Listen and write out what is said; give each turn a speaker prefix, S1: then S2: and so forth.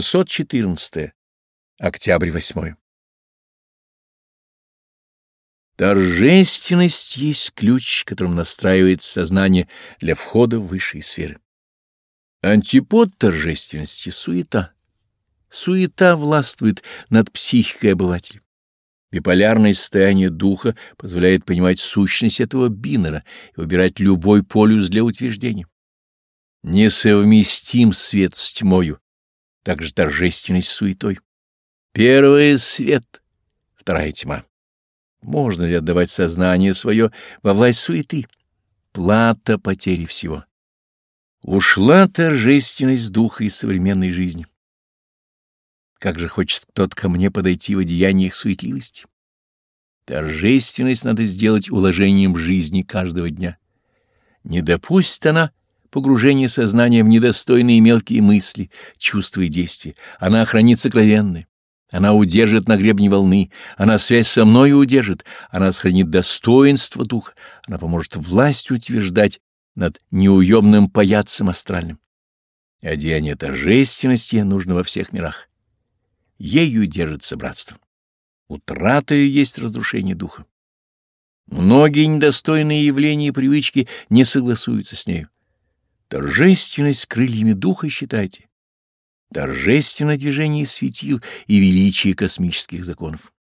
S1: 614. Октябрь 8. Торжественность есть ключ, которым настраивается сознание для входа в высшие сферы. Антипод торжественности — суета. Суета властвует над психикой обывателя. Биполярное состояние духа позволяет понимать сущность этого бинера и выбирать любой полюс для утверждения. Несовместим свет с тьмою, также торжественность суетой. Первый — свет, вторая — тьма. Можно ли отдавать сознание свое во власть суеты? Плата потери всего. Ушла торжественность духа из современной жизни. Как же хочет тот ко мне подойти в одеяниях суетливости? Торжественность надо сделать уложением жизни каждого дня. Не допустит она погружение сознания в недостойные мелкие мысли, чувства и действия. Она хранит сокровенное. Она удержит на гребне волны, она связь со мной удержит, она сохранит достоинство духа, она поможет власть утверждать над неуемным паяцем астральным. Одеяние торжественности нужно во всех мирах. Ею держится братство. Утрата ее есть разрушение духа. Многие недостойные явления и привычки не согласуются с нею. Торжественность крыльями духа считайте. Торжественное движение светил и величие космических законов.